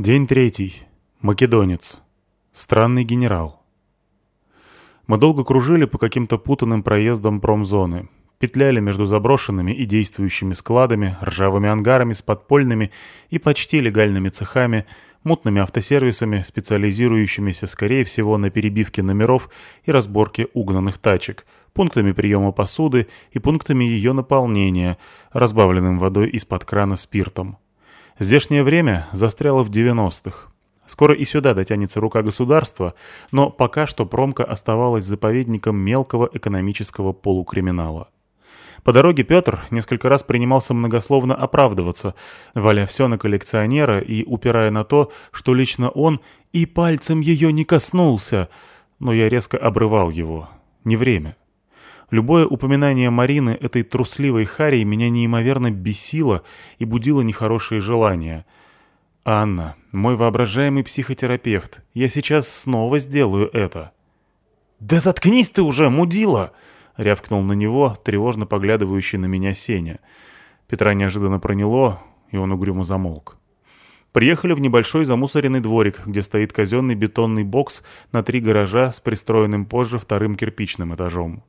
День третий. Македонец. Странный генерал. Мы долго кружили по каким-то путанным проездам промзоны. Петляли между заброшенными и действующими складами, ржавыми ангарами с подпольными и почти легальными цехами, мутными автосервисами, специализирующимися, скорее всего, на перебивке номеров и разборке угнанных тачек, пунктами приема посуды и пунктами ее наполнения, разбавленным водой из-под крана спиртом. Здешнее время застряло в 90-х. Скоро и сюда дотянется рука государства, но пока что промка оставалась заповедником мелкого экономического полукриминала. По дороге Петр несколько раз принимался многословно оправдываться, валя все на коллекционера и упирая на то, что лично он и пальцем ее не коснулся, но я резко обрывал его. Не время. Любое упоминание Марины, этой трусливой Харей, меня неимоверно бесило и будило нехорошие желания. «Анна, мой воображаемый психотерапевт, я сейчас снова сделаю это». «Да заткнись ты уже, мудила!» — рявкнул на него, тревожно поглядывающий на меня Сеня. Петра неожиданно проняло, и он угрюмо замолк. Приехали в небольшой замусоренный дворик, где стоит казенный бетонный бокс на три гаража с пристроенным позже вторым кирпичным этажом.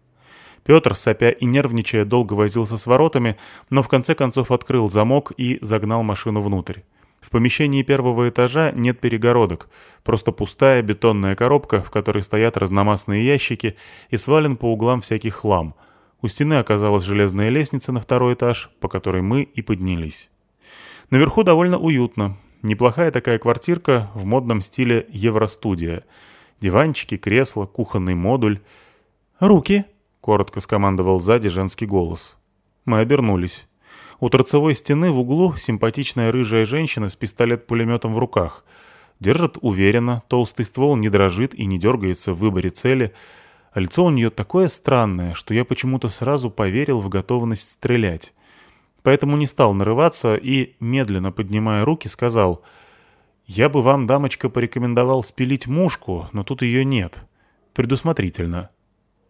Петр, сопя и нервничая, долго возился с воротами, но в конце концов открыл замок и загнал машину внутрь. В помещении первого этажа нет перегородок, просто пустая бетонная коробка, в которой стоят разномастные ящики и свален по углам всякий хлам. У стены оказалась железная лестница на второй этаж, по которой мы и поднялись. Наверху довольно уютно. Неплохая такая квартирка в модном стиле Евростудия. Диванчики, кресла, кухонный модуль. «Руки!» — коротко скомандовал сзади женский голос. Мы обернулись. У торцевой стены в углу симпатичная рыжая женщина с пистолет-пулеметом в руках. Держит уверенно, толстый ствол не дрожит и не дергается в выборе цели. А лицо у нее такое странное, что я почему-то сразу поверил в готовность стрелять. Поэтому не стал нарываться и, медленно поднимая руки, сказал «Я бы вам, дамочка, порекомендовал спилить мушку, но тут ее нет. Предусмотрительно».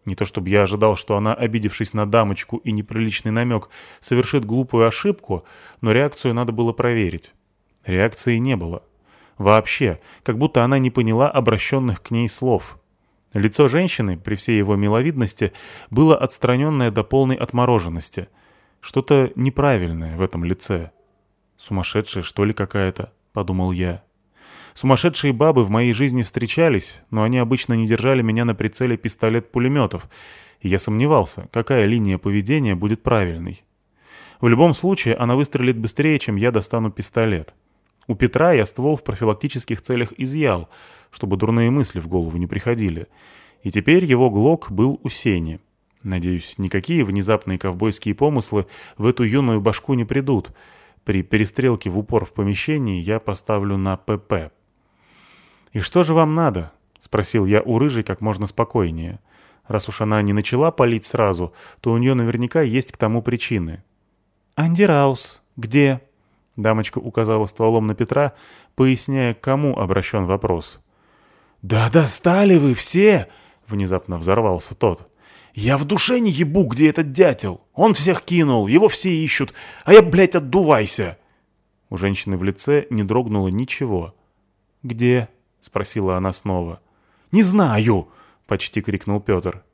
Не то чтобы я ожидал, что она, обидевшись на дамочку и неприличный намек, совершит глупую ошибку, но реакцию надо было проверить. Реакции не было. Вообще, как будто она не поняла обращенных к ней слов. Лицо женщины, при всей его миловидности, было отстраненное до полной отмороженности. Что-то неправильное в этом лице. «Сумасшедшая, что ли, какая-то?» — подумал я. Сумасшедшие бабы в моей жизни встречались, но они обычно не держали меня на прицеле пистолет-пулеметов, и я сомневался, какая линия поведения будет правильной. В любом случае, она выстрелит быстрее, чем я достану пистолет. У Петра я ствол в профилактических целях изъял, чтобы дурные мысли в голову не приходили. И теперь его глок был у Сени. Надеюсь, никакие внезапные ковбойские помыслы в эту юную башку не придут. При перестрелке в упор в помещении я поставлю на ПП. «И что же вам надо?» — спросил я у рыжей как можно спокойнее. Раз уж она не начала палить сразу, то у нее наверняка есть к тому причины. «Андираус, где?» Дамочка указала стволом на Петра, поясняя, к кому обращен вопрос. «Да достали вы все!» — внезапно взорвался тот. «Я в душе не ебу, где этот дятел! Он всех кинул, его все ищут, а я, блядь, отдувайся!» У женщины в лице не дрогнуло ничего. «Где?» — спросила она снова. «Не знаю!» — почти крикнул Петр.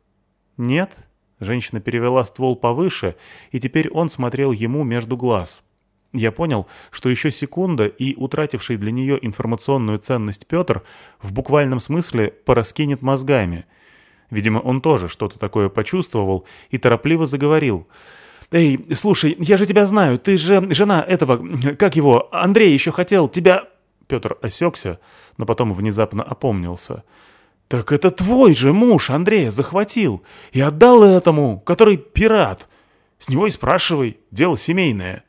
«Нет?» — женщина перевела ствол повыше, и теперь он смотрел ему между глаз. Я понял, что еще секунда, и утративший для нее информационную ценность Петр в буквальном смысле пораскинет мозгами. Видимо, он тоже что-то такое почувствовал и торопливо заговорил. «Эй, слушай, я же тебя знаю, ты же жена этого, как его, Андрей еще хотел тебя...» Петр осекся, но потом внезапно опомнился. «Так это твой же муж Андрея захватил и отдал этому, который пират. С него и спрашивай, дело семейное».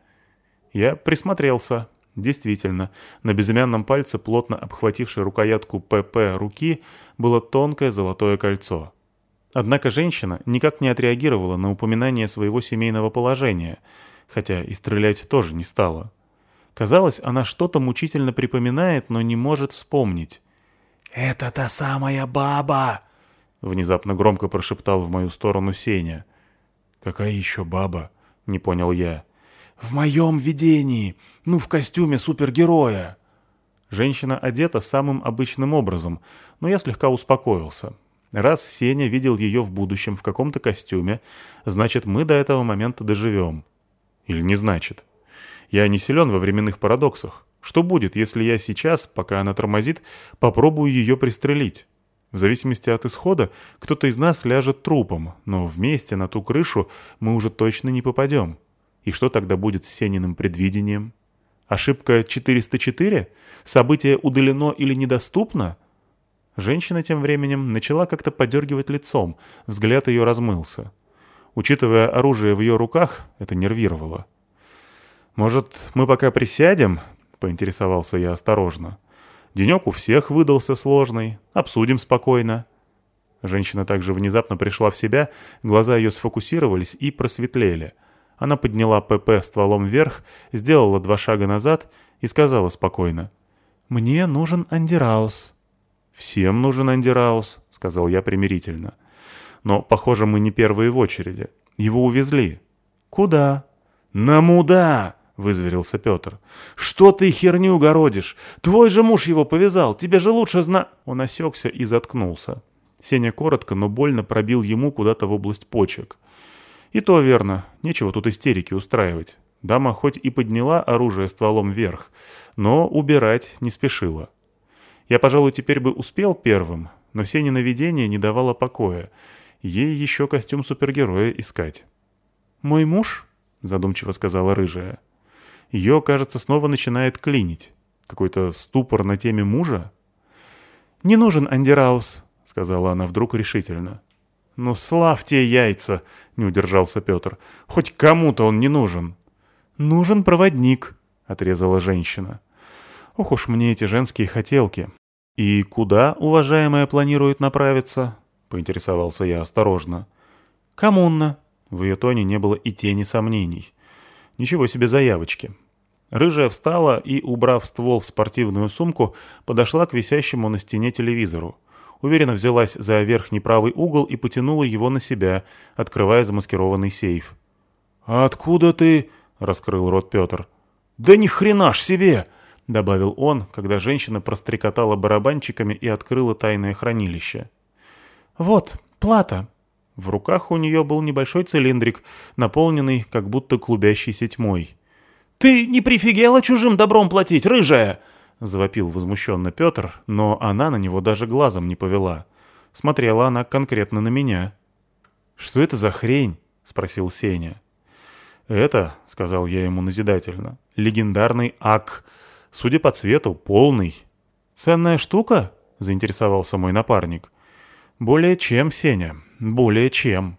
Я присмотрелся. Действительно, на безымянном пальце, плотно обхватившей рукоятку ПП руки, было тонкое золотое кольцо. Однако женщина никак не отреагировала на упоминание своего семейного положения, хотя и стрелять тоже не стала. Казалось, она что-то мучительно припоминает, но не может вспомнить. «Это та самая баба!» — внезапно громко прошептал в мою сторону Сеня. «Какая еще баба?» — не понял я. «В моем видении! Ну, в костюме супергероя!» Женщина одета самым обычным образом, но я слегка успокоился. Раз Сеня видел ее в будущем в каком-то костюме, значит, мы до этого момента доживем. Или не значит. Я не силен во временных парадоксах. Что будет, если я сейчас, пока она тормозит, попробую ее пристрелить? В зависимости от исхода, кто-то из нас ляжет трупом, но вместе на ту крышу мы уже точно не попадем. И что тогда будет с Сениным предвидением? Ошибка 404? Событие удалено или недоступно? Женщина тем временем начала как-то подергивать лицом, взгляд ее размылся. Учитывая оружие в ее руках, это нервировало. «Может, мы пока присядем?» — поинтересовался я осторожно. «Денек у всех выдался сложный. Обсудим спокойно». Женщина также внезапно пришла в себя, глаза ее сфокусировались и просветлели — она подняла ПП стволом вверх, сделала два шага назад и сказала спокойно. «Мне нужен андираус». «Всем нужен андираус», — сказал я примирительно. «Но, похоже, мы не первые в очереди. Его увезли». «Куда?» «На муда!» — вызверился Петр. «Что ты херню городишь? Твой же муж его повязал, тебе же лучше зна...» Он осекся и заткнулся. Сеня коротко, но больно пробил ему куда-то в область почек. И то верно, нечего тут истерики устраивать. Дама хоть и подняла оружие стволом вверх, но убирать не спешила. Я, пожалуй, теперь бы успел первым, но Сенина видение не давало покоя. Ей еще костюм супергероя искать. «Мой муж?» — задумчиво сказала рыжая. Ее, кажется, снова начинает клинить. Какой-то ступор на теме мужа? «Не нужен Андераус», — сказала она вдруг решительно. «Ну, славьте яйца!» — не удержался Петр. «Хоть кому-то он не нужен». «Нужен проводник», — отрезала женщина. «Ох уж мне эти женские хотелки». «И куда, уважаемая, планирует направиться?» — поинтересовался я осторожно. «Коммунно». В ее тоне не было и тени сомнений. «Ничего себе заявочки». Рыжая встала и, убрав ствол в спортивную сумку, подошла к висящему на стене телевизору уверенно взялась за верхний правый угол и потянула его на себя, открывая замаскированный сейф. «А откуда ты?» — раскрыл рот Петр. «Да ни хрена ж себе!» — добавил он, когда женщина прострекотала барабанчиками и открыла тайное хранилище. «Вот, плата». В руках у нее был небольшой цилиндрик, наполненный как будто клубящейся тьмой. «Ты не прифигела чужим добром платить, рыжая?» — завопил возмущенно Петр, но она на него даже глазом не повела. Смотрела она конкретно на меня. «Что это за хрень?» — спросил Сеня. «Это», — сказал я ему назидательно, — «легендарный ак. Судя по цвету, полный». «Ценная штука?» — заинтересовался мой напарник. «Более чем, Сеня, более чем».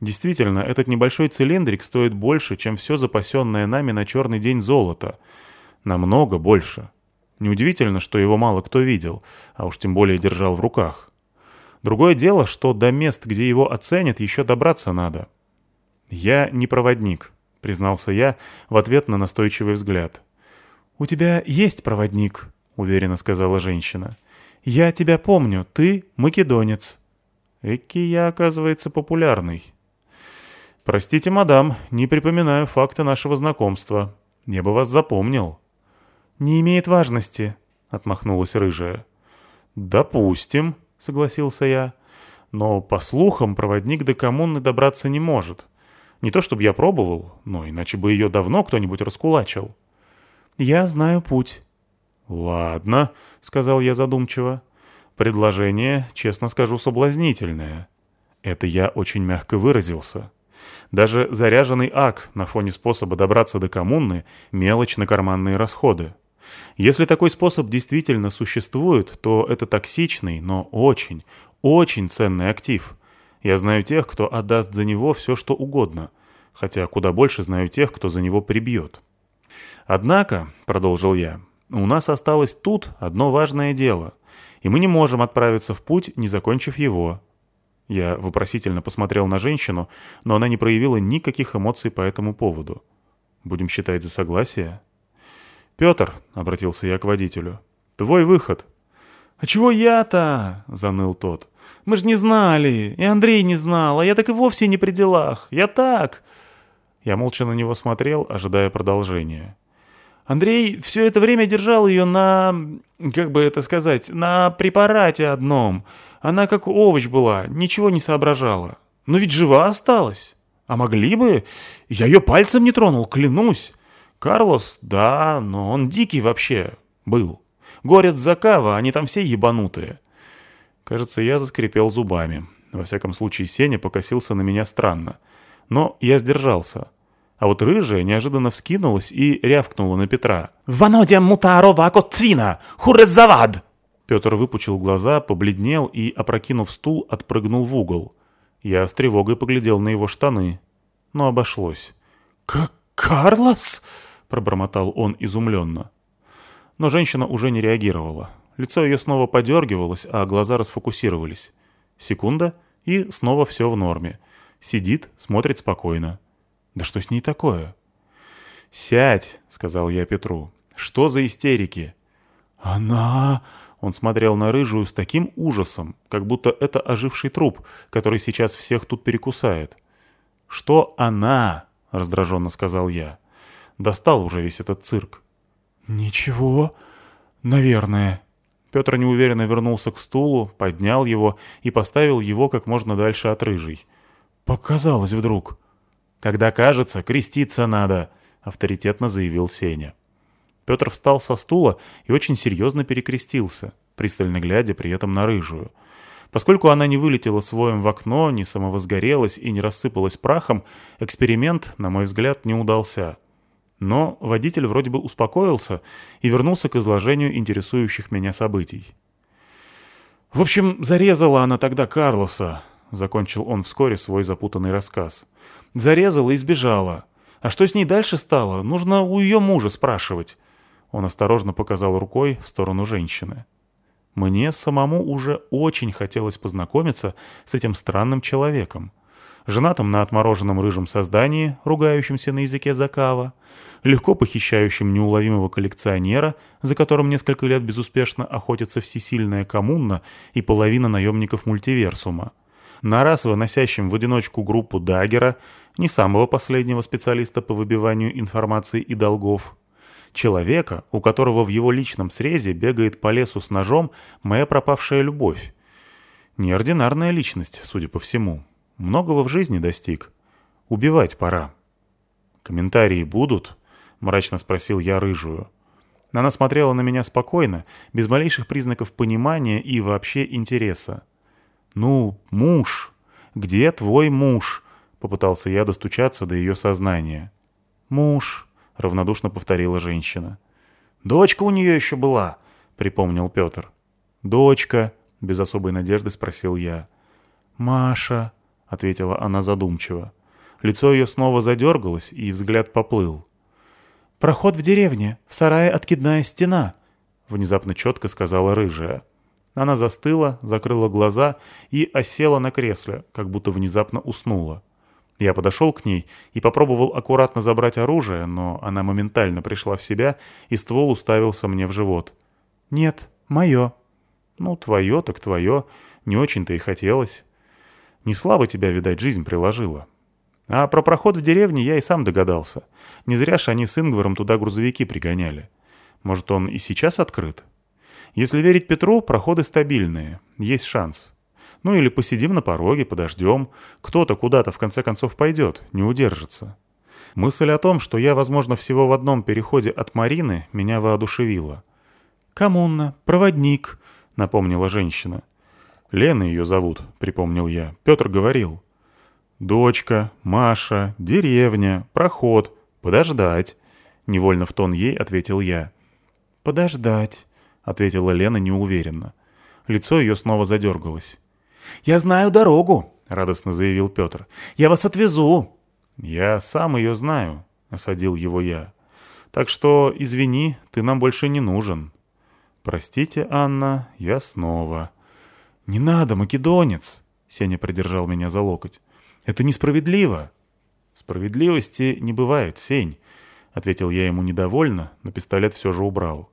Действительно, этот небольшой цилиндрик стоит больше, чем все запасенное нами на черный день золото. Намного больше. Неудивительно, что его мало кто видел, а уж тем более держал в руках. Другое дело, что до мест, где его оценят, еще добраться надо. «Я не проводник», — признался я в ответ на настойчивый взгляд. «У тебя есть проводник», — уверенно сказала женщина. «Я тебя помню, ты македонец». Эки я, оказывается, популярный. «Простите, мадам, не припоминаю факта нашего знакомства. Я бы вас запомнил». «Не имеет важности», — отмахнулась рыжая. «Допустим», — согласился я. «Но, по слухам, проводник до коммуны добраться не может. Не то чтобы я пробовал, но иначе бы ее давно кто-нибудь раскулачил». «Я знаю путь». «Ладно», — сказал я задумчиво. «Предложение, честно скажу, соблазнительное. Это я очень мягко выразился». Даже заряженный ак на фоне способа добраться до коммуны — мелочь на карманные расходы. Если такой способ действительно существует, то это токсичный, но очень, очень ценный актив. Я знаю тех, кто отдаст за него все, что угодно, хотя куда больше знаю тех, кто за него прибьет. Однако, — продолжил я, — у нас осталось тут одно важное дело, и мы не можем отправиться в путь, не закончив его. Я вопросительно посмотрел на женщину, но она не проявила никаких эмоций по этому поводу. Будем считать за согласие? «Петр», — обратился я к водителю, — «твой выход». «А чего я-то?» — заныл тот. «Мы ж не знали, и Андрей не знал, а я так и вовсе не при делах. Я так...» Я молча на него смотрел, ожидая продолжения. Андрей все это время держал ее на... как бы это сказать, на препарате одном. Она как овощ была, ничего не соображала. Но ведь жива осталась. А могли бы... Я ее пальцем не тронул, клянусь. Карлос, да, но он дикий вообще был. Горец Закава, они там все ебанутые. Кажется, я заскрипел зубами. Во всяком случае, Сеня покосился на меня странно. Но я сдержался. А вот рыжая неожиданно вскинулась и рявкнула на Петра. «Ванодя мутарова коцвина! Хурезавад!» Петр выпучил глаза, побледнел и, опрокинув стул, отпрыгнул в угол. Я с тревогой поглядел на его штаны. Но обошлось. «Как Карлос?» — пробормотал он изумленно. Но женщина уже не реагировала. Лицо ее снова подергивалось, а глаза расфокусировались. Секунда, и снова все в норме. Сидит, смотрит спокойно. Да что с ней такое? «Сядь», — сказал я Петру. «Что за истерики?» «Она...» Он смотрел на рыжую с таким ужасом, как будто это оживший труп, который сейчас всех тут перекусает. «Что она?» — раздраженно сказал я. Достал уже весь этот цирк. «Ничего, наверное». Петр неуверенно вернулся к стулу, поднял его и поставил его как можно дальше от рыжей. «Показалось вдруг». «Когда кажется, креститься надо», — авторитетно заявил Сеня. Петр встал со стула и очень серьезно перекрестился, пристально глядя при этом на рыжую. Поскольку она не вылетела своим в окно, не самовозгорелась и не рассыпалась прахом, эксперимент, на мой взгляд, не удался. Но водитель вроде бы успокоился и вернулся к изложению интересующих меня событий. «В общем, зарезала она тогда Карлоса», — закончил он вскоре свой запутанный рассказ. «Зарезала и сбежала. А что с ней дальше стало, нужно у ее мужа спрашивать. Он осторожно показал рукой в сторону женщины. Мне самому уже очень хотелось познакомиться с этим странным человеком. Женатым на отмороженном рыжем создании, ругающемся на языке Закава, легко похищающим неуловимого коллекционера, за которым несколько лет безуспешно охотится всесильная коммуна и половина наемников мультиверсума, на раз выносящим в одиночку группу Даггера, не самого последнего специалиста по выбиванию информации и долгов, Человека, у которого в его личном срезе бегает по лесу с ножом моя пропавшая любовь. Неординарная личность, судя по всему. Многого в жизни достиг. Убивать пора. «Комментарии будут?» — мрачно спросил я рыжую. Она смотрела на меня спокойно, без малейших признаков понимания и вообще интереса. «Ну, муж! Где твой муж?» — попытался я достучаться до ее сознания. «Муж!» — равнодушно повторила женщина. «Дочка у нее еще была», — припомнил Петр. «Дочка», — без особой надежды спросил я. «Маша», — ответила она задумчиво. Лицо ее снова задергалось, и взгляд поплыл. «Проход в деревне, в сарае откидная стена», — внезапно четко сказала рыжая. Она застыла, закрыла глаза и осела на кресле, как будто внезапно уснула. Я подошел к ней и попробовал аккуратно забрать оружие, но она моментально пришла в себя, и ствол уставился мне в живот. «Нет, мое». «Ну, твое так твое. Не очень-то и хотелось. Не слабо тебя, видать, жизнь приложила». А про проход в деревне я и сам догадался. Не зря ж они с Ингваром туда грузовики пригоняли. Может, он и сейчас открыт? Если верить Петру, проходы стабильные. Есть шанс. Ну или посидим на пороге, подождем. Кто-то куда-то в конце концов пойдет, не удержится. Мысль о том, что я, возможно, всего в одном переходе от Марины, меня воодушевила. «Коммуна, проводник», — напомнила женщина. «Лена ее зовут», — припомнил я. Петр говорил. «Дочка, Маша, деревня, проход, подождать», — невольно в тон ей ответил я. «Подождать», — ответила Лена неуверенно. Лицо ее снова задергалось. «Я знаю дорогу», — радостно заявил Петр. «Я вас отвезу». «Я сам ее знаю», — осадил его я. «Так что, извини, ты нам больше не нужен». «Простите, Анна, я снова». «Не надо, македонец!» — Сеня придержал меня за локоть. «Это несправедливо». «Справедливости не бывает, Сень», — ответил я ему недовольно, но пистолет все же убрал.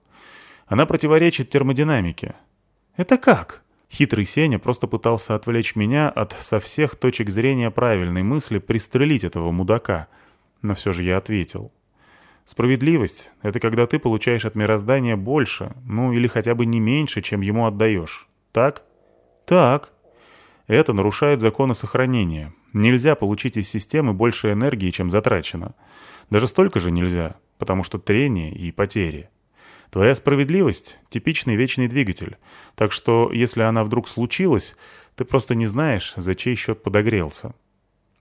«Она противоречит термодинамике». «Это как?» Хитрый Сеня просто пытался отвлечь меня от со всех точек зрения правильной мысли пристрелить этого мудака. Но все же я ответил. Справедливость — это когда ты получаешь от мироздания больше, ну или хотя бы не меньше, чем ему отдаешь. Так? Так. Это нарушает законы сохранения. Нельзя получить из системы больше энергии, чем затрачено. Даже столько же нельзя, потому что трение и потери. Твоя справедливость — типичный вечный двигатель, так что если она вдруг случилась, ты просто не знаешь, за чей счет подогрелся.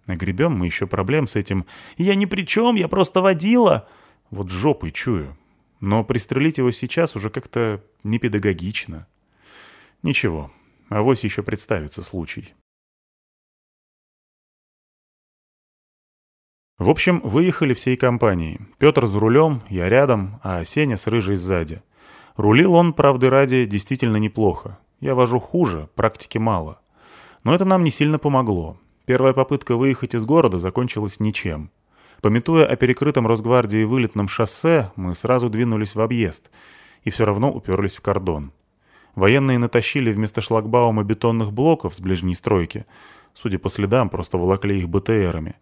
Нагребем мы еще проблем с этим. «Я ни при чем, я просто водила!» Вот жопой чую. Но пристрелить его сейчас уже как-то непедагогично. Ничего, авось еще представится случай. В общем, выехали всей компанией. Петр за рулем, я рядом, а Сеня с Рыжей сзади. Рулил он, правды ради, действительно неплохо. Я вожу хуже, практики мало. Но это нам не сильно помогло. Первая попытка выехать из города закончилась ничем. Пометуя о перекрытом Росгвардии вылетном шоссе, мы сразу двинулись в объезд и все равно уперлись в кордон. Военные натащили вместо шлагбаума бетонных блоков с ближней стройки, судя по следам, просто волокли их БТРами,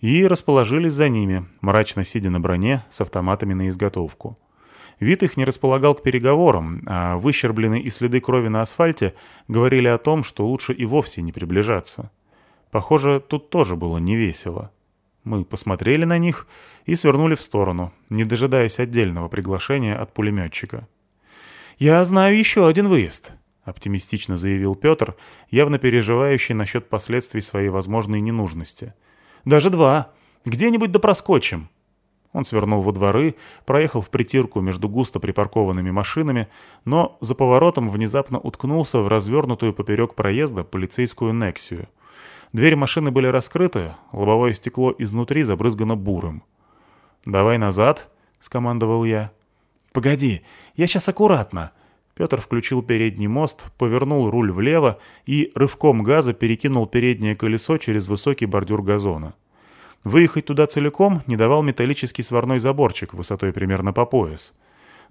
и расположились за ними, мрачно сидя на броне с автоматами на изготовку. Вид их не располагал к переговорам, а выщербленные и следы крови на асфальте говорили о том, что лучше и вовсе не приближаться. Похоже, тут тоже было невесело. Мы посмотрели на них и свернули в сторону, не дожидаясь отдельного приглашения от пулеметчика. «Я знаю еще один выезд», — оптимистично заявил Петр, явно переживающий насчет последствий своей возможной ненужности. «Даже два. Где-нибудь да проскочим». Он свернул во дворы, проехал в притирку между густо припаркованными машинами, но за поворотом внезапно уткнулся в развернутую поперек проезда полицейскую «Нексию». Двери машины были раскрыты, лобовое стекло изнутри забрызгано буром. «Давай назад», — скомандовал я. «Погоди, я сейчас аккуратно». Петр включил передний мост, повернул руль влево и рывком газа перекинул переднее колесо через высокий бордюр газона. Выехать туда целиком не давал металлический сварной заборчик высотой примерно по пояс.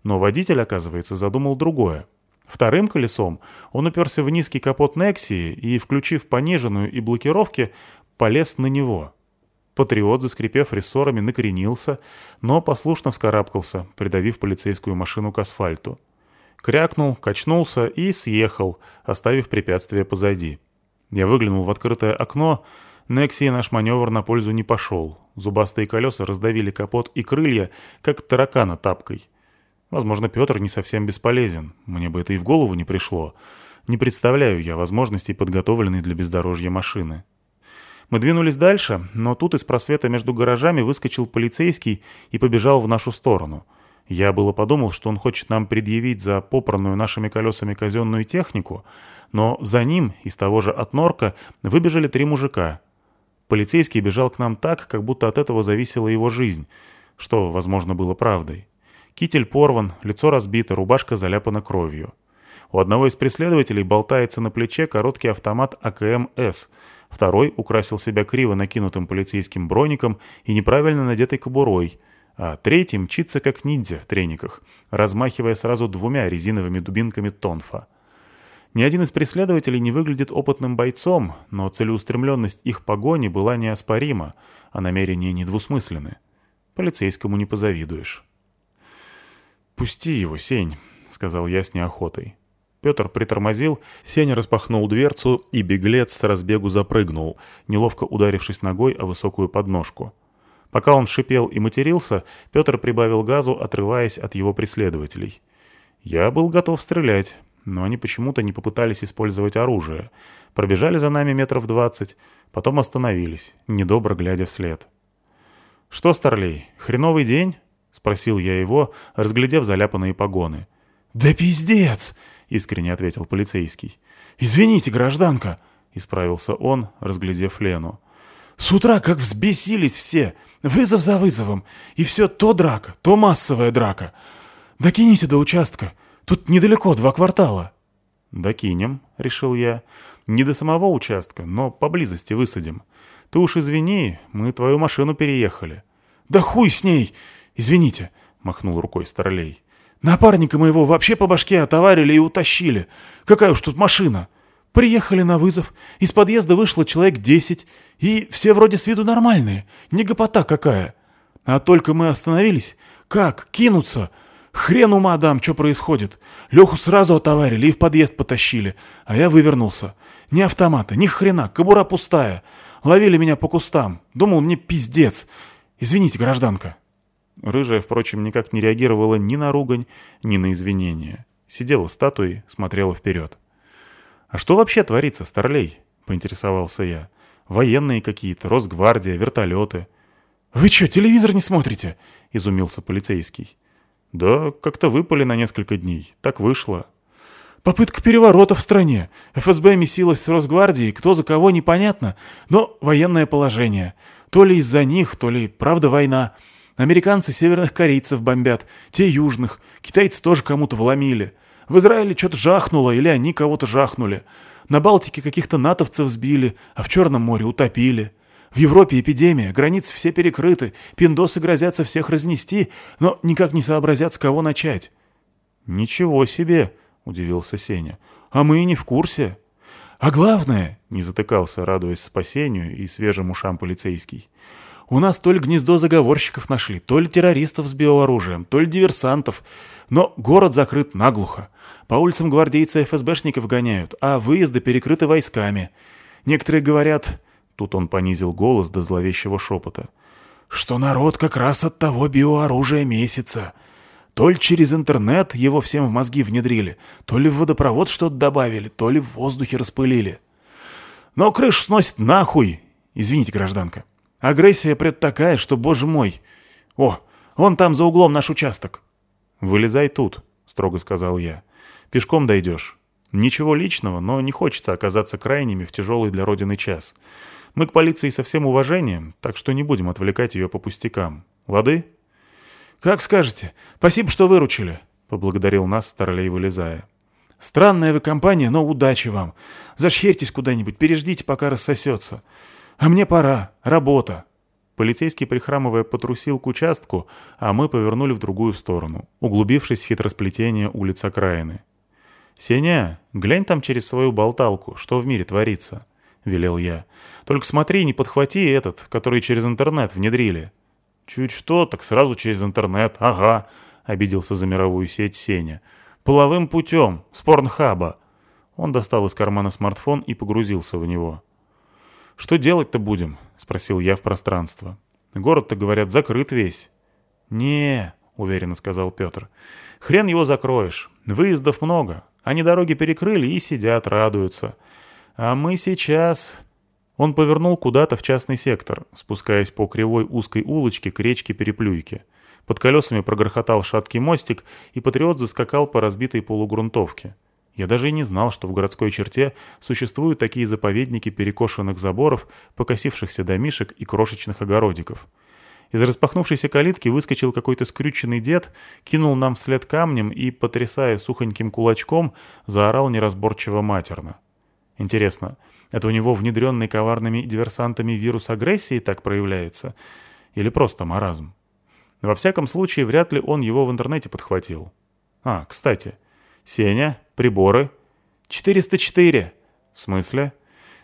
Но водитель, оказывается, задумал другое. Вторым колесом он уперся в низкий капот Нексии и, включив пониженную и блокировки, полез на него. Патриот, заскрипев рессорами, накренился, но послушно вскарабкался, придавив полицейскую машину к асфальту. Крякнул, качнулся и съехал, оставив препятствие позади. Я выглянул в открытое окно. Нексии наш маневр на пользу не пошел. Зубастые колеса раздавили капот и крылья, как таракана тапкой. Возможно, Петр не совсем бесполезен. Мне бы это и в голову не пришло. Не представляю я возможностей подготовленной для бездорожья машины. Мы двинулись дальше, но тут из просвета между гаражами выскочил полицейский и побежал в нашу сторону. Я было подумал, что он хочет нам предъявить за попранную нашими колесами казенную технику, но за ним, из того же отнорка, выбежали три мужика. Полицейский бежал к нам так, как будто от этого зависела его жизнь, что, возможно, было правдой. Китель порван, лицо разбито, рубашка заляпана кровью. У одного из преследователей болтается на плече короткий автомат АКМ-С. Второй украсил себя криво накинутым полицейским броником и неправильно надетой кобурой. А третий мчится как ниндзя в трениках, размахивая сразу двумя резиновыми дубинками тонфа. Ни один из преследователей не выглядит опытным бойцом, но целеустремленность их погони была неоспорима, а намерения недвусмысленны. Полицейскому не позавидуешь. «Пусти его, Сень», — сказал я с неохотой. Петр притормозил, Сеня распахнул дверцу, и беглец с разбегу запрыгнул, неловко ударившись ногой о высокую подножку. Пока он шипел и матерился, Петр прибавил газу, отрываясь от его преследователей. Я был готов стрелять, но они почему-то не попытались использовать оружие. Пробежали за нами метров двадцать, потом остановились, недобро глядя вслед. «Что, Старлей, хреновый день?» — спросил я его, разглядев заляпанные погоны. «Да пиздец!» — искренне ответил полицейский. «Извините, гражданка!» — исправился он, разглядев Лену. «С утра как взбесились все! Вызов за вызовом! И все то драка, то массовая драка! Докините до участка! Тут недалеко, два квартала!» «Докинем», — решил я. «Не до самого участка, но поблизости высадим. Ты уж извини, мы твою машину переехали». «Да хуй с ней! «Извините», — махнул рукой Старлей. «Напарника моего вообще по башке отоварили и утащили. Какая уж тут машина!» Приехали на вызов, из подъезда вышло человек десять, и все вроде с виду нормальные, не гопота какая. А только мы остановились, Как? Кинуться? Хрен ума дам, что происходит. Леху сразу отоварили и в подъезд потащили, а я вывернулся. Ни автомата, ни хрена, кобура пустая. Ловили меня по кустам. Думал, мне пиздец. Извините, гражданка». Рыжая, впрочем, никак не реагировала ни на ругань, ни на извинения. Сидела статуей, смотрела вперед. «А что вообще творится, Старлей?» — поинтересовался я. «Военные какие-то, Росгвардия, вертолеты». «Вы что, телевизор не смотрите?» — изумился полицейский. «Да, как-то выпали на несколько дней. Так вышло». «Попытка переворота в стране. ФСБ месилась с Росгвардией, кто за кого непонятно, но военное положение. То ли из-за них, то ли правда война. Американцы северных корейцев бомбят, те южных, китайцы тоже кому-то вломили. В Израиле что-то жахнуло, или они кого-то жахнули. На Балтике каких-то натовцев сбили, а в Черном море утопили. В Европе эпидемия, границы все перекрыты, пиндосы грозятся всех разнести, но никак не сообразят, с кого начать». «Ничего себе!» — удивился Сеня. «А мы и не в курсе». «А главное», — не затыкался, радуясь спасению и свежим ушам полицейский, у нас то ли гнездо заговорщиков нашли, то ли террористов с биооружием, то ли диверсантов. Но город закрыт наглухо. По улицам гвардейцы и ФСБшников гоняют, а выезды перекрыты войсками. Некоторые говорят...» Тут он понизил голос до зловещего шепота. «Что народ как раз от того биооружия месяца. То ли через интернет его всем в мозги внедрили, то ли в водопровод что-то добавили, то ли в воздухе распылили. Но крышу сносит нахуй. Извините, гражданка». Агрессия пред такая, что, боже мой... О, он там за углом наш участок. «Вылезай тут», — строго сказал я. «Пешком дойдешь. Ничего личного, но не хочется оказаться крайними в тяжелый для Родины час. Мы к полиции со всем уважением, так что не будем отвлекать ее по пустякам. Лады?» «Как скажете. Спасибо, что выручили», — поблагодарил нас Старлей, вылезая. «Странная вы компания, но удачи вам. Зашхерьтесь куда-нибудь, переждите, пока рассосется. «А мне пора. Работа». Полицейский, прихрамывая, потрусил к участку, а мы повернули в другую сторону, углубившись в хитросплетение улиц окраины. «Сеня, глянь там через свою болталку, что в мире творится», — велел я. «Только смотри, не подхвати этот, который через интернет внедрили». «Чуть что, так сразу через интернет, ага», — обиделся за мировую сеть Сеня. «Половым путем, с порнхаба». Он достал из кармана смартфон и погрузился в него. «Что делать-то будем?» — спросил я в пространство. «Город-то, говорят, закрыт весь». «Не», — уверенно сказал Петр. «Хрен его закроешь. Выездов много. Они дороги перекрыли и сидят, радуются. А мы сейчас...» Он повернул куда-то в частный сектор, спускаясь по кривой узкой улочке к речке Переплюйке. Под колесами прогрохотал шаткий мостик, и патриот заскакал по разбитой полугрунтовке. Я даже и не знал, что в городской черте существуют такие заповедники перекошенных заборов, покосившихся домишек и крошечных огородиков. Из распахнувшейся калитки выскочил какой-то скрюченный дед, кинул нам вслед камнем и, потрясая сухоньким кулачком, заорал неразборчиво матерно. Интересно, это у него внедренный коварными диверсантами вирус агрессии так проявляется? Или просто маразм? Во всяком случае, вряд ли он его в интернете подхватил. А, кстати, Сеня, Приборы? 404. В смысле?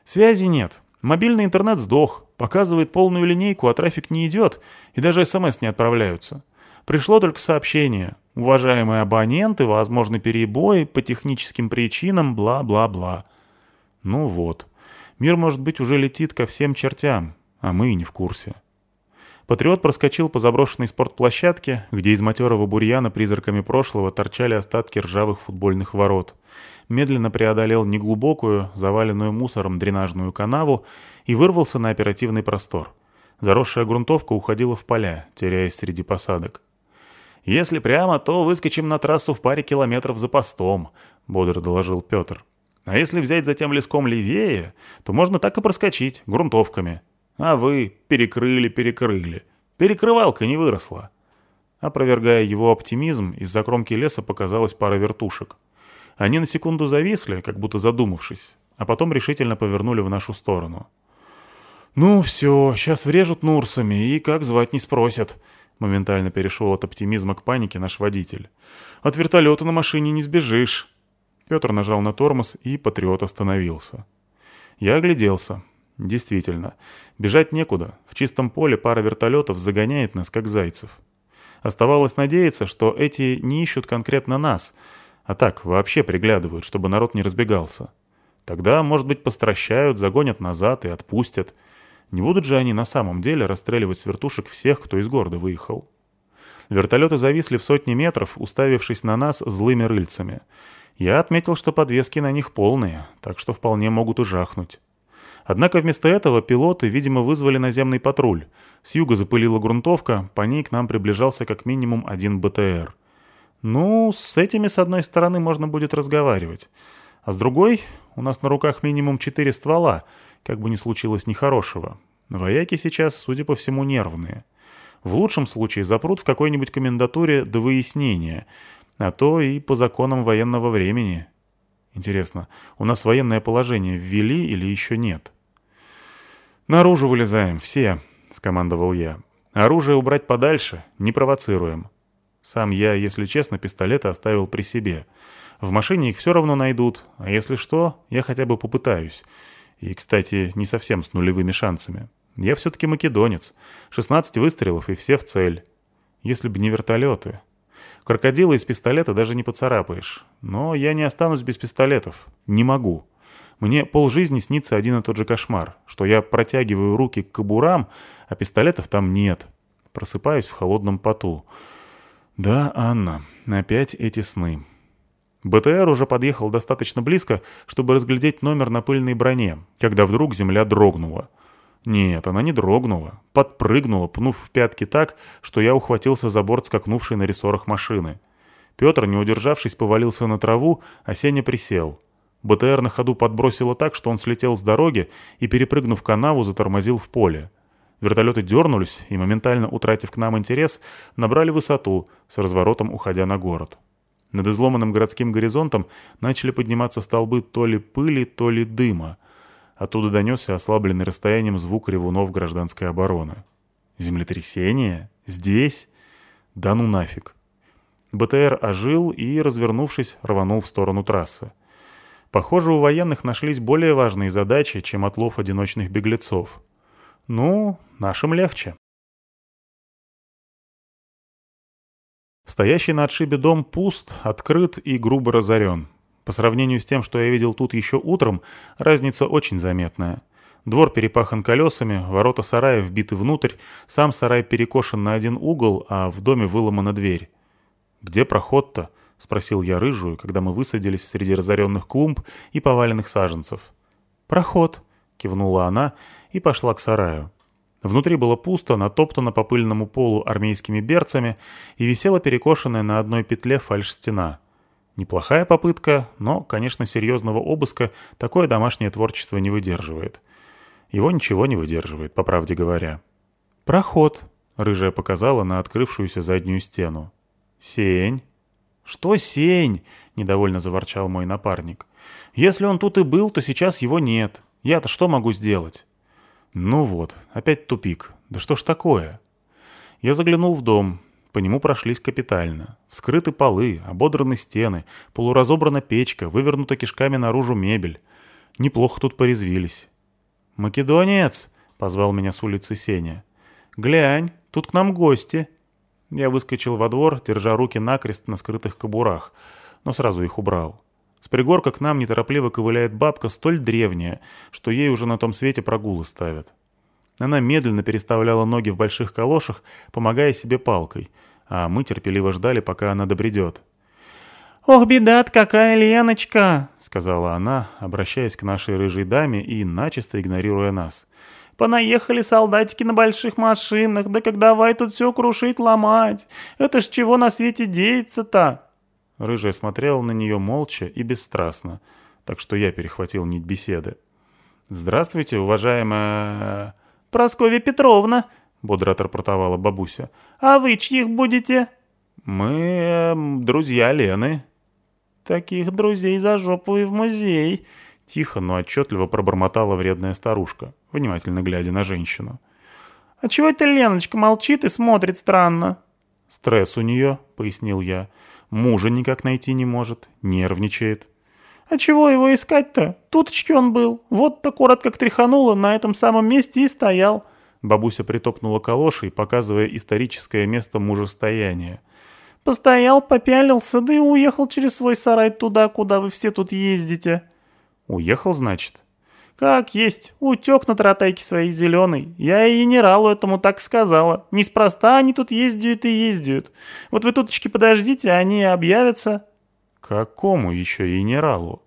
Связи нет. Мобильный интернет сдох. Показывает полную линейку, а трафик не идет. И даже СМС не отправляются. Пришло только сообщение. Уважаемые абоненты, возможны перебои по техническим причинам, бла-бла-бла. Ну вот. Мир, может быть, уже летит ко всем чертям, а мы и не в курсе. Патриот проскочил по заброшенной спортплощадке, где из матерого бурьяна призраками прошлого торчали остатки ржавых футбольных ворот. Медленно преодолел неглубокую, заваленную мусором дренажную канаву и вырвался на оперативный простор. Заросшая грунтовка уходила в поля, теряясь среди посадок. «Если прямо, то выскочим на трассу в паре километров за постом», — бодро доложил Петр. «А если взять затем леском левее, то можно так и проскочить, грунтовками. А вы перекрыли-перекрыли. Перекрывалка не выросла. Опровергая его оптимизм, из-за кромки леса показалась пара вертушек. Они на секунду зависли, как будто задумавшись, а потом решительно повернули в нашу сторону. «Ну все, сейчас врежут Нурсами, и как звать не спросят», — моментально перешел от оптимизма к панике наш водитель. «От вертолета на машине не сбежишь». Петр нажал на тормоз, и патриот остановился. Я огляделся. Действительно, бежать некуда. В чистом поле пара вертолетов загоняет нас, как зайцев. Оставалось надеяться, что эти не ищут конкретно нас, а так вообще приглядывают, чтобы народ не разбегался. Тогда, может быть, постращают, загонят назад и отпустят. Не будут же они на самом деле расстреливать с вертушек всех, кто из города выехал. Вертолеты зависли в сотни метров, уставившись на нас злыми рыльцами. Я отметил, что подвески на них полные, так что вполне могут и жахнуть. Однако вместо этого пилоты, видимо, вызвали наземный патруль. С юга запылила грунтовка, по ней к нам приближался как минимум один БТР. Ну, с этими, с одной стороны, можно будет разговаривать. А с другой, у нас на руках минимум четыре ствола, как бы ни случилось нехорошего. Вояки сейчас, судя по всему, нервные. В лучшем случае запрут в какой-нибудь комендатуре до выяснения, а то и по законам военного времени. Интересно, у нас военное положение ввели или еще нет? «Наружу вылезаем, все», — скомандовал я. «Оружие убрать подальше, не провоцируем». Сам я, если честно, пистолеты оставил при себе. В машине их все равно найдут, а если что, я хотя бы попытаюсь. И, кстати, не совсем с нулевыми шансами. Я все-таки македонец. 16 выстрелов и все в цель. Если бы не вертолеты. Крокодила из пистолета даже не поцарапаешь. Но я не останусь без пистолетов. Не могу. Мне полжизни снится один и тот же кошмар, что я протягиваю руки к кобурам, а пистолетов там нет. Просыпаюсь в холодном поту. Да, Анна, опять эти сны. БТР уже подъехал достаточно близко, чтобы разглядеть номер на пыльной броне, когда вдруг земля дрогнула. Нет, она не дрогнула. Подпрыгнула, пнув в пятки так, что я ухватился за борт скакнувшей на рессорах машины. Петр, не удержавшись, повалился на траву, а Сеня присел. БТР на ходу подбросило так, что он слетел с дороги и, перепрыгнув канаву, затормозил в поле. Вертолеты дернулись и, моментально утратив к нам интерес, набрали высоту, с разворотом уходя на город. Над изломанным городским горизонтом начали подниматься столбы то ли пыли, то ли дыма — Оттуда донесся ослабленный расстоянием звук ревунов гражданской обороны. «Землетрясение? Здесь? Да ну нафиг!» БТР ожил и, развернувшись, рванул в сторону трассы. Похоже, у военных нашлись более важные задачи, чем отлов одиночных беглецов. Ну, нашим легче. Стоящий на отшибе дом пуст, открыт и грубо разорен. По сравнению с тем, что я видел тут еще утром, разница очень заметная. Двор перепахан колесами, ворота сарая вбиты внутрь, сам сарай перекошен на один угол, а в доме выломана дверь. «Где проход-то?» — спросил я рыжую, когда мы высадились среди разоренных клумб и поваленных саженцев. «Проход», — кивнула она и пошла к сараю. Внутри было пусто, натоптано по пыльному полу армейскими берцами и висела перекошенная на одной петле фальш-стена — Неплохая попытка, но, конечно, серьезного обыска такое домашнее творчество не выдерживает. Его ничего не выдерживает, по правде говоря. «Проход», — рыжая показала на открывшуюся заднюю стену. «Сень». «Что сень?» — недовольно заворчал мой напарник. «Если он тут и был, то сейчас его нет. Я-то что могу сделать?» «Ну вот, опять тупик. Да что ж такое?» Я заглянул в дом. По нему прошлись капитально. Вскрыты полы, ободраны стены, полуразобрана печка, вывернута кишками наружу мебель. Неплохо тут порезвились. «Македонец!» — позвал меня с улицы Сеня. «Глянь, тут к нам гости!» Я выскочил во двор, держа руки накрест на скрытых кобурах, но сразу их убрал. С пригорка к нам неторопливо ковыляет бабка столь древняя, что ей уже на том свете прогулы ставят. Она медленно переставляла ноги в больших калошах, помогая себе палкой, а мы терпеливо ждали, пока она добредет. «Ох, беда какая, Леночка!» — сказала она, обращаясь к нашей рыжей даме и начисто игнорируя нас. «Понаехали солдатики на больших машинах, да как давай тут все крушить, ломать! Это ж чего на свете деется-то?» Рыжая смотрела на нее молча и бесстрастно, так что я перехватил нить беседы. «Здравствуйте, уважаемая...» «Прасковья Петровна», — бодро отрапортовала бабуся. «А вы чьих будете?» «Мы... Э, друзья Лены». «Таких друзей за жопу и в музей», — тихо, но отчетливо пробормотала вредная старушка, внимательно глядя на женщину. «А чего это Леночка молчит и смотрит странно?» «Стресс у нее», — пояснил я. «Мужа никак найти не может, нервничает». А чего его искать-то? Туточки он был. Вот-то коротко тряхануло, на этом самом месте и стоял. Бабуся притопнула калошей, показывая историческое место мужестояния. «Постоял, попялился, да и уехал через свой сарай туда, куда вы все тут ездите». «Уехал, значит?» «Как есть, утек на тротайке своей зеленой. Я и генералу этому так сказала. Неспроста они тут ездят и ездят. Вот вы туточки подождите, они объявятся». «Какому еще генералу?»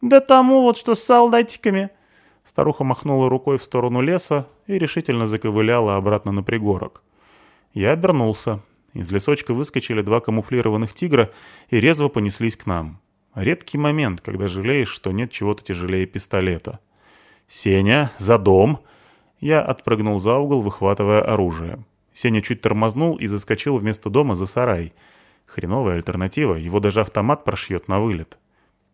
«Да тому вот, что с солдатиками». Старуха махнула рукой в сторону леса и решительно заковыляла обратно на пригорок. Я обернулся. Из лесочка выскочили два камуфлированных тигра и резво понеслись к нам. Редкий момент, когда жалеешь, что нет чего-то тяжелее пистолета. «Сеня, за дом!» Я отпрыгнул за угол, выхватывая оружие. Сеня чуть тормознул и заскочил вместо дома за сарай. Хреновая альтернатива, его даже автомат прошьет на вылет.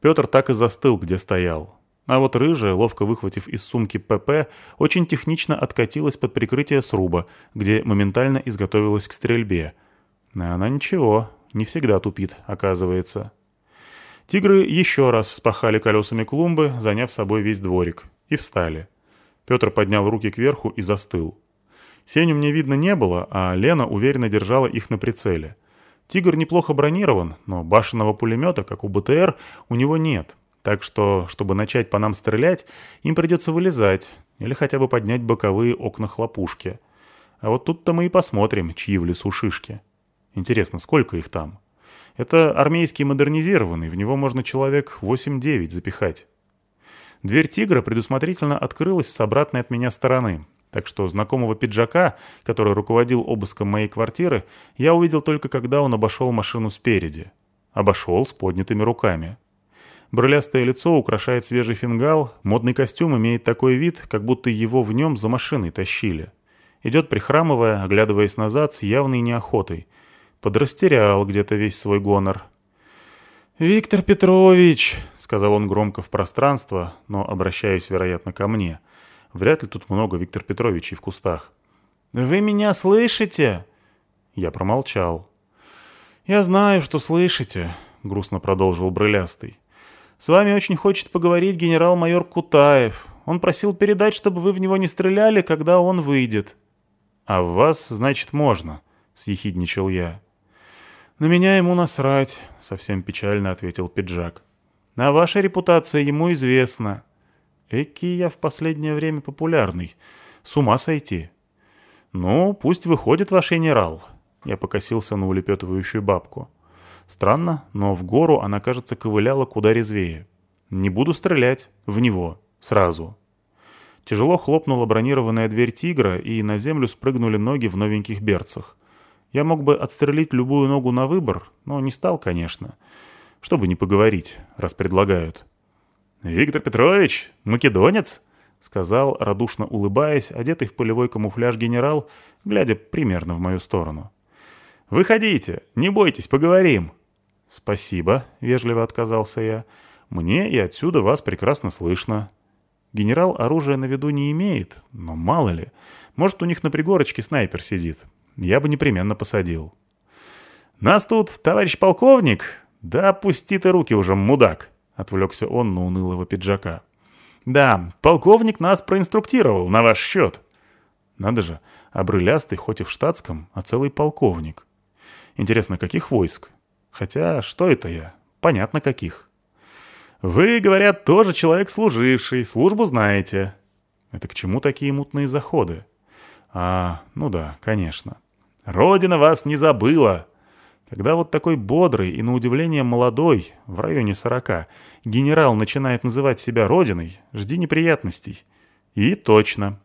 Петр так и застыл, где стоял. А вот рыжая, ловко выхватив из сумки ПП, очень технично откатилась под прикрытие сруба, где моментально изготовилась к стрельбе. А она ничего, не всегда тупит, оказывается. Тигры еще раз вспахали колесами клумбы, заняв собой весь дворик, и встали. Петр поднял руки кверху и застыл. Сеню мне видно не было, а Лена уверенно держала их на прицеле. Тигр неплохо бронирован, но башенного пулемета, как у БТР, у него нет. Так что, чтобы начать по нам стрелять, им придется вылезать или хотя бы поднять боковые окна хлопушки. А вот тут-то мы и посмотрим, чьи в лесу шишки. Интересно, сколько их там? Это армейский модернизированный, в него можно человек 8-9 запихать. Дверь «Тигра» предусмотрительно открылась с обратной от меня стороны, так что знакомого пиджака, который руководил обыском моей квартиры, я увидел только когда он обошел машину спереди. Обошел с поднятыми руками. Брылястое лицо украшает свежий фингал, модный костюм имеет такой вид, как будто его в нем за машиной тащили. Идет прихрамывая, оглядываясь назад с явной неохотой. Подрастерял где-то весь свой гонор. «Виктор Петрович», — сказал он громко в пространство, но обращаясь, вероятно, ко мне — Вряд ли тут много Виктор Петровичей в кустах. «Вы меня слышите?» Я промолчал. «Я знаю, что слышите», — грустно продолжил Брылястый. «С вами очень хочет поговорить генерал-майор Кутаев. Он просил передать, чтобы вы в него не стреляли, когда он выйдет». «А в вас, значит, можно», — съехидничал я. «На меня ему насрать», — совсем печально ответил пиджак. «А ваша репутация ему известна. Эки я в последнее время популярный. С ума сойти. Ну, пусть выходит ваш генерал. Я покосился на улепетывающую бабку. Странно, но в гору она, кажется, ковыляла куда резвее. Не буду стрелять. В него. Сразу. Тяжело хлопнула бронированная дверь тигра, и на землю спрыгнули ноги в новеньких берцах. Я мог бы отстрелить любую ногу на выбор, но не стал, конечно. Чтобы не поговорить, раз предлагают. «Виктор Петрович, македонец?» — сказал, радушно улыбаясь, одетый в полевой камуфляж генерал, глядя примерно в мою сторону. «Выходите, не бойтесь, поговорим». «Спасибо», — вежливо отказался я. «Мне и отсюда вас прекрасно слышно». Генерал оружия на виду не имеет, но мало ли. Может, у них на пригорочке снайпер сидит. Я бы непременно посадил. «Нас тут, товарищ полковник?» «Да опусти ты руки уже, мудак!» Отвлекся он на унылого пиджака. «Да, полковник нас проинструктировал на ваш счет». Надо же, обрылястый, хоть и в штатском, а целый полковник. Интересно, каких войск? Хотя, что это я? Понятно, каких. Вы, говорят, тоже человек служивший, службу знаете. Это к чему такие мутные заходы? А, ну да, конечно. Родина вас не забыла, когда вот такой бодрый и, на удивление, молодой, в районе сорока, генерал начинает называть себя родиной, жди неприятностей. И точно.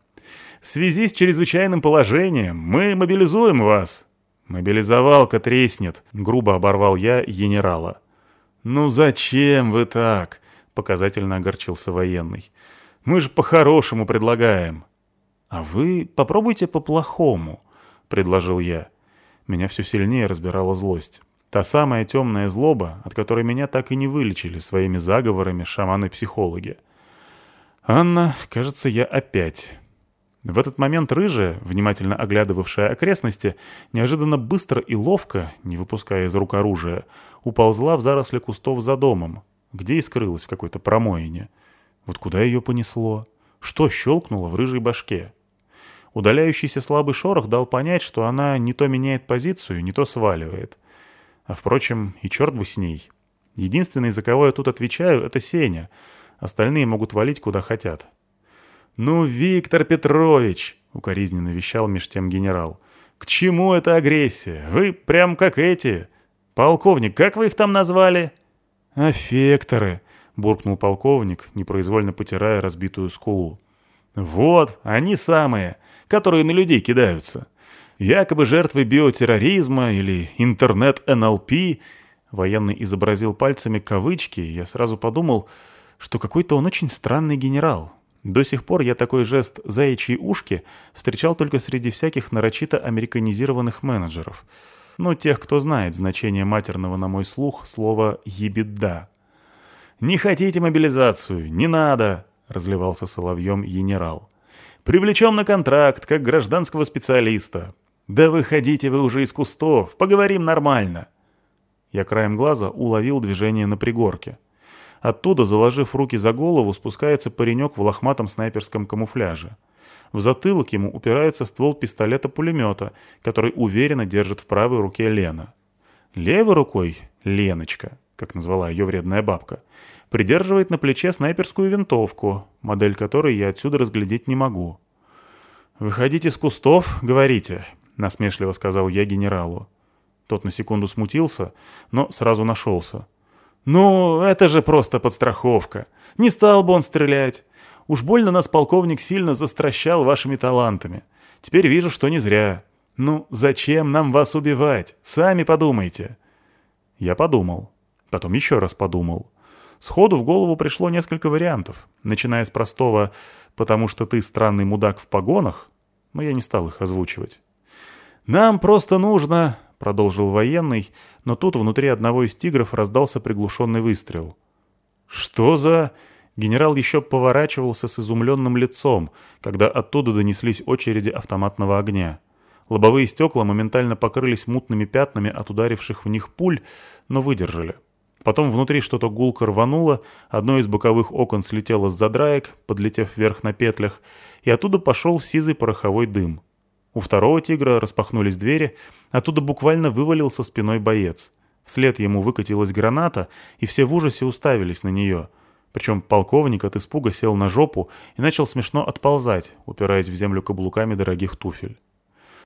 В связи с чрезвычайным положением мы мобилизуем вас. Мобилизовалка треснет, грубо оборвал я генерала. Ну зачем вы так? Показательно огорчился военный. Мы же по-хорошему предлагаем. А вы попробуйте по-плохому, предложил я. Меня все сильнее разбирала злость. Та самая темная злоба, от которой меня так и не вылечили своими заговорами шаманы-психологи. «Анна, кажется, я опять...» В этот момент рыжая, внимательно оглядывавшая окрестности, неожиданно быстро и ловко, не выпуская из рук оружия, уползла в заросли кустов за домом, где и скрылась в какой-то промоине. Вот куда ее понесло? Что щелкнуло в рыжей башке? Удаляющийся слабый шорох дал понять, что она не то меняет позицию, не то сваливает. А впрочем, и черт бы с ней. Единственный, за кого я тут отвечаю, это Сеня. Остальные могут валить куда хотят. «Ну, Виктор Петрович!» — укоризненно вещал меж тем генерал. «К чему эта агрессия? Вы прям как эти. Полковник, как вы их там назвали?» «Аффекторы», — буркнул полковник, непроизвольно потирая разбитую скулу. «Вот, они самые, которые на людей кидаются. Якобы жертвы биотерроризма или интернет-НЛП». Военный изобразил пальцами кавычки, и я сразу подумал, что какой-то он очень странный генерал. До сих пор я такой жест «заячьи ушки» встречал только среди всяких нарочито американизированных менеджеров. Ну, тех, кто знает значение матерного на мой слух слова «ебеда». «Не хотите мобилизацию? Не надо!» — разливался соловьем генерал. «Привлечем на контракт, как гражданского специалиста. Да выходите вы уже из кустов, поговорим нормально!» Я краем глаза уловил движение на пригорке. Оттуда, заложив руки за голову, спускается паренек в лохматом снайперском камуфляже. В затылок ему упирается ствол пистолета-пулемета, который уверенно держит в правой руке Лена. Левой рукой — Леночка как назвала ее вредная бабка, придерживает на плече снайперскую винтовку, модель которой я отсюда разглядеть не могу. «Выходите с кустов, говорите», — насмешливо сказал я генералу. Тот на секунду смутился, но сразу нашелся. «Ну, это же просто подстраховка. Не стал бы он стрелять. Уж больно нас полковник сильно застращал вашими талантами. Теперь вижу, что не зря. Ну, зачем нам вас убивать? Сами подумайте». Я подумал. Потом еще раз подумал. Сходу в голову пришло несколько вариантов, начиная с простого «потому что ты странный мудак в погонах», но я не стал их озвучивать. «Нам просто нужно...» — продолжил военный, но тут внутри одного из тигров раздался приглушенный выстрел. «Что за...» Генерал еще поворачивался с изумленным лицом, когда оттуда донеслись очереди автоматного огня. Лобовые стекла моментально покрылись мутными пятнами от ударивших в них пуль, но выдержали. Потом внутри что-то гулко рвануло, одно из боковых окон слетело с задраек, подлетев вверх на петлях, и оттуда пошел сизый пороховой дым. У второго тигра распахнулись двери, оттуда буквально вывалился спиной боец. Вслед ему выкатилась граната, и все в ужасе уставились на нее. Причем полковник от испуга сел на жопу и начал смешно отползать, упираясь в землю каблуками дорогих туфель.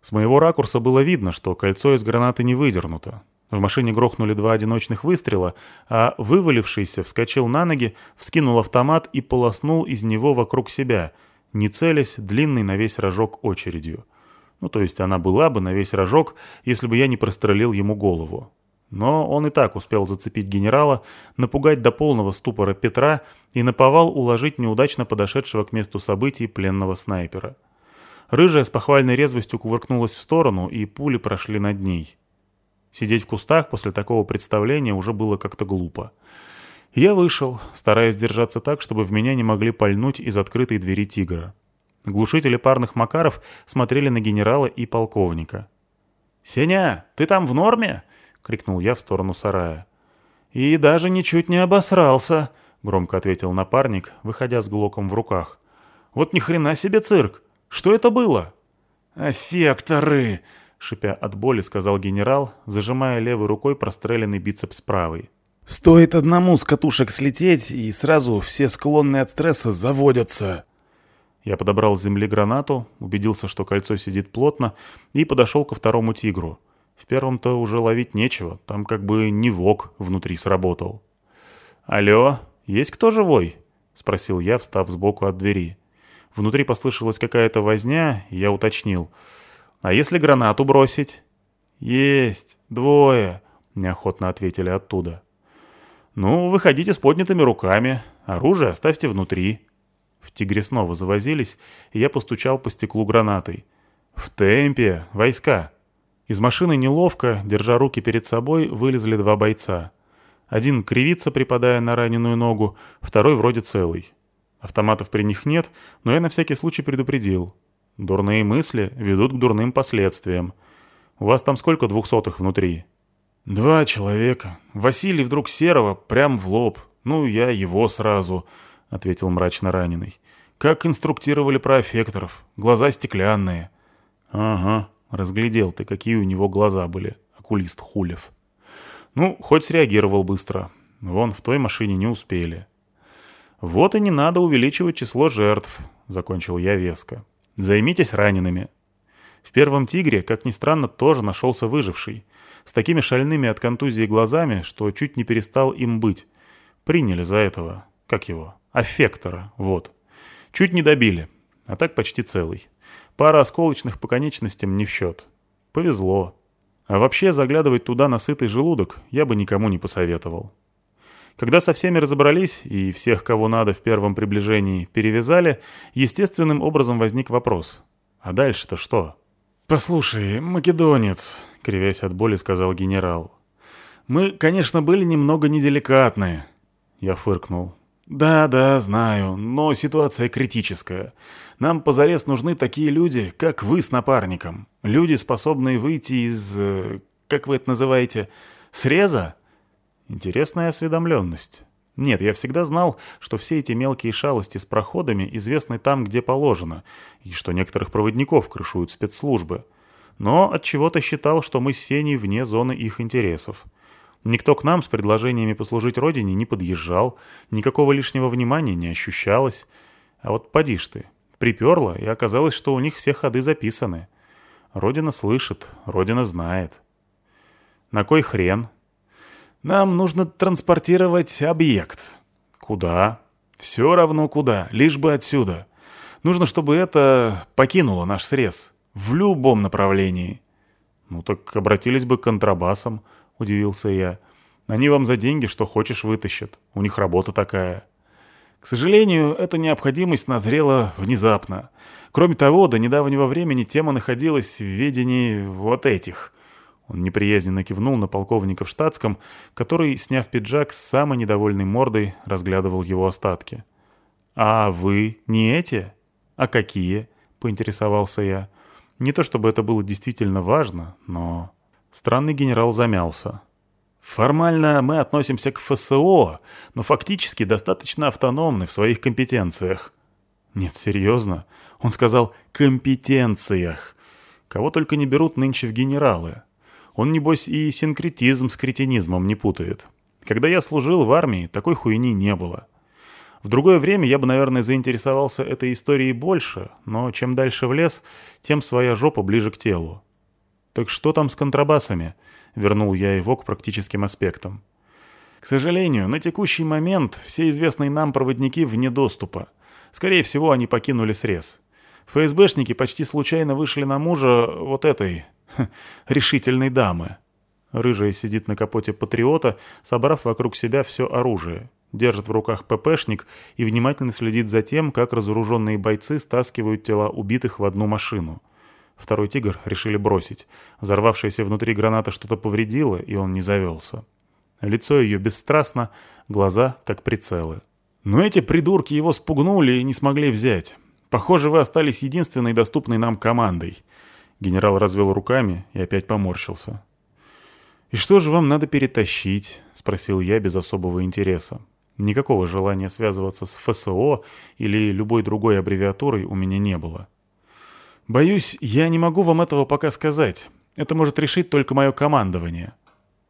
С моего ракурса было видно, что кольцо из гранаты не выдернуто. В машине грохнули два одиночных выстрела, а вывалившийся вскочил на ноги, вскинул автомат и полоснул из него вокруг себя, не целясь длинный на весь рожок очередью. Ну, то есть она была бы на весь рожок, если бы я не прострелил ему голову. Но он и так успел зацепить генерала, напугать до полного ступора Петра и наповал уложить неудачно подошедшего к месту событий пленного снайпера. Рыжая с похвальной резвостью кувыркнулась в сторону, и пули прошли над ней. Сидеть в кустах после такого представления уже было как-то глупо. Я вышел, стараясь держаться так, чтобы в меня не могли пальнуть из открытой двери тигра. Глушители парных Макаров смотрели на генерала и полковника. «Сеня, ты там в норме?» — крикнул я в сторону сарая. «И даже ничуть не обосрался», — громко ответил напарник, выходя с глоком в руках. «Вот ни хрена себе цирк! Что это было?» «Аффекторы!» Шипя от боли, сказал генерал, зажимая левой рукой простреленный бицепс правой. «Стоит одному с катушек слететь, и сразу все склонные от стресса заводятся». Я подобрал с земли гранату, убедился, что кольцо сидит плотно, и подошел ко второму тигру. В первом-то уже ловить нечего, там как бы не вок внутри сработал. «Алло, есть кто живой?» — спросил я, встав сбоку от двери. Внутри послышалась какая-то возня, и я уточнил — а если гранату бросить? Есть, двое, неохотно ответили оттуда. Ну, выходите с поднятыми руками, оружие оставьте внутри. В тигре снова завозились, и я постучал по стеклу гранатой. В темпе, войска. Из машины неловко, держа руки перед собой, вылезли два бойца. Один кривится, припадая на раненую ногу, второй вроде целый. Автоматов при них нет, но я на всякий случай предупредил. Дурные мысли ведут к дурным последствиям. У вас там сколько двухсотых внутри? Два человека. Василий вдруг серого прям в лоб. Ну, я его сразу, — ответил мрачно раненый. Как инструктировали про аффекторов. Глаза стеклянные. Ага, разглядел ты, какие у него глаза были, окулист Хулев. Ну, хоть среагировал быстро. Вон в той машине не успели. Вот и не надо увеличивать число жертв, закончил я веско. Займитесь ранеными. В первом «Тигре», как ни странно, тоже нашелся выживший. С такими шальными от контузии глазами, что чуть не перестал им быть. Приняли за этого, как его, аффектора, вот. Чуть не добили, а так почти целый. Пара осколочных по конечностям не в счет. Повезло. А вообще заглядывать туда на сытый желудок я бы никому не посоветовал. Когда со всеми разобрались и всех, кого надо в первом приближении, перевязали, естественным образом возник вопрос. А дальше-то что? «Послушай, македонец», — кривясь от боли, сказал генерал. «Мы, конечно, были немного неделикатны». Я фыркнул. «Да, да, знаю, но ситуация критическая. Нам позарез нужны такие люди, как вы с напарником. Люди, способные выйти из... Э, как вы это называете? Среза?» Интересная осведомленность. Нет, я всегда знал, что все эти мелкие шалости с проходами известны там, где положено, и что некоторых проводников крышуют спецслужбы. Но от чего то считал, что мы с Сеней вне зоны их интересов. Никто к нам с предложениями послужить родине не подъезжал, никакого лишнего внимания не ощущалось. А вот поди ж ты, приперло, и оказалось, что у них все ходы записаны. Родина слышит, Родина знает. На кой хрен? Нам нужно транспортировать объект. Куда? Все равно куда, лишь бы отсюда. Нужно, чтобы это покинуло наш срез. В любом направлении. Ну так обратились бы к контрабасам, удивился я. Они вам за деньги что хочешь вытащат. У них работа такая. К сожалению, эта необходимость назрела внезапно. Кроме того, до недавнего времени тема находилась в ведении вот этих. Он неприязненно кивнул на полковника в штатском, который, сняв пиджак с самой недовольной мордой, разглядывал его остатки. «А вы не эти? А какие?» — поинтересовался я. Не то чтобы это было действительно важно, но... Странный генерал замялся. Формально мы относимся к ФСО, но фактически достаточно автономны в своих компетенциях. Нет, серьезно. Он сказал «компетенциях». Кого только не берут нынче в генералы. Он, небось, и синкретизм с кретинизмом не путает. Когда я служил в армии, такой хуйни не было. В другое время я бы, наверное, заинтересовался этой историей больше, но чем дальше в лес, тем своя жопа ближе к телу. «Так что там с контрабасами?» — вернул я его к практическим аспектам. «К сожалению, на текущий момент все известные нам проводники вне доступа. Скорее всего, они покинули срез. ФСБшники почти случайно вышли на мужа вот этой... решительной дамы». Рыжая сидит на капоте «Патриота», собрав вокруг себя все оружие держит в руках ППшник и внимательно следит за тем, как разоруженные бойцы стаскивают тела убитых в одну машину. Второй «Тигр» решили бросить. Взорвавшаяся внутри граната что-то повредила, и он не завелся. Лицо ее бесстрастно, глаза как прицелы. «Но эти придурки его спугнули и не смогли взять. Похоже, вы остались единственной доступной нам командой». Генерал развел руками и опять поморщился. «И что же вам надо перетащить?» — спросил я без особого интереса. Никакого желания связываться с ФСО или любой другой аббревиатурой у меня не было. «Боюсь, я не могу вам этого пока сказать. Это может решить только мое командование».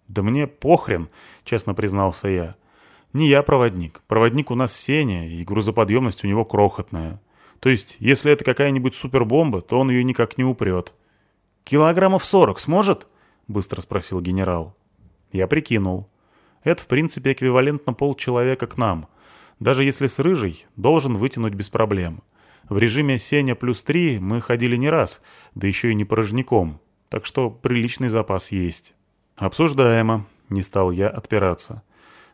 «Да мне похрен», — честно признался я. «Не я проводник. Проводник у нас Сеня, и грузоподъемность у него крохотная. То есть, если это какая-нибудь супербомба, то он ее никак не упрет». «Килограммов сорок сможет?» — быстро спросил генерал. Я прикинул. Это, в принципе, эквивалентно полчеловека к нам. Даже если с рыжей, должен вытянуть без проблем. В режиме Сеня плюс три мы ходили не раз, да еще и не порожняком. Так что приличный запас есть. Обсуждаемо. Не стал я отпираться.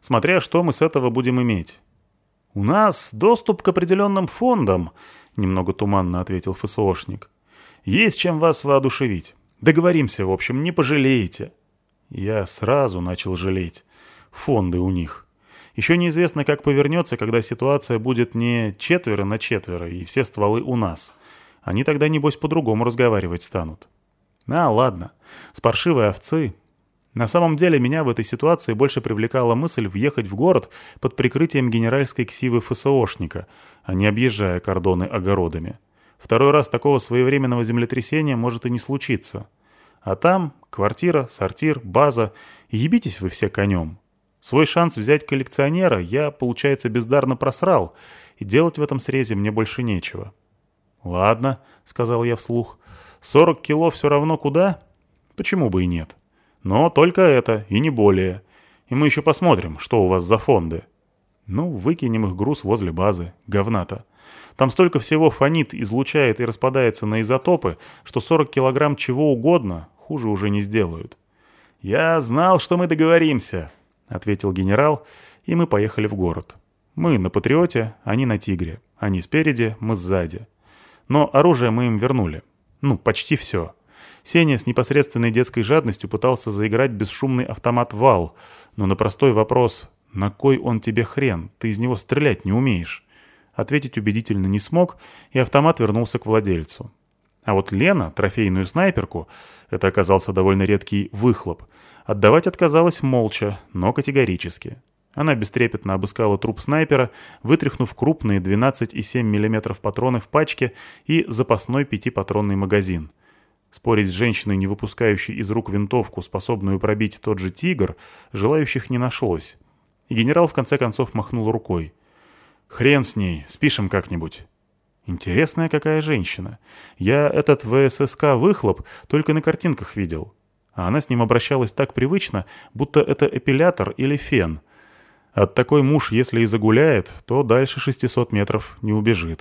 Смотря что мы с этого будем иметь. «У нас доступ к определенным фондам», — немного туманно ответил ФСОшник. «Есть чем вас воодушевить. Договоримся, в общем, не пожалеете». Я сразу начал жалеть фонды у них. Еще неизвестно, как повернется, когда ситуация будет не четверо на четверо, и все стволы у нас. Они тогда, небось, по-другому разговаривать станут. А, ладно, с паршивой овцы... На самом деле меня в этой ситуации больше привлекала мысль въехать в город под прикрытием генеральской ксивы ФСОшника, а не объезжая кордоны огородами. Второй раз такого своевременного землетрясения может и не случиться. А там квартира, сортир, база, ебитесь вы все конем. Свой шанс взять коллекционера я, получается, бездарно просрал, и делать в этом срезе мне больше нечего. «Ладно», — сказал я вслух, — «сорок кило все равно куда? Почему бы и нет?» Но только это, и не более. И мы еще посмотрим, что у вас за фонды. Ну, выкинем их груз возле базы. Говната. Там столько всего фонит, излучает и распадается на изотопы, что 40 килограмм чего угодно хуже уже не сделают. «Я знал, что мы договоримся», — ответил генерал, и мы поехали в город. Мы на «Патриоте», они на «Тигре». Они спереди, мы сзади. Но оружие мы им вернули. Ну, почти все. Сеня с непосредственной детской жадностью пытался заиграть бесшумный автомат «Вал», но на простой вопрос «На кой он тебе хрен? Ты из него стрелять не умеешь?» Ответить убедительно не смог, и автомат вернулся к владельцу. А вот Лена, трофейную снайперку, это оказался довольно редкий выхлоп, отдавать отказалась молча, но категорически. Она бестрепетно обыскала труп снайпера, вытряхнув крупные 12,7 мм патроны в пачке и запасной пятипатронный магазин — Спорить с женщиной, не выпускающей из рук винтовку, способную пробить тот же «Тигр», желающих не нашлось. И генерал в конце концов махнул рукой. «Хрен с ней, спишем как-нибудь». Интересная какая женщина. Я этот ВССК-выхлоп только на картинках видел. А она с ним обращалась так привычно, будто это эпилятор или фен. От такой муж, если и загуляет, то дальше 600 метров не убежит.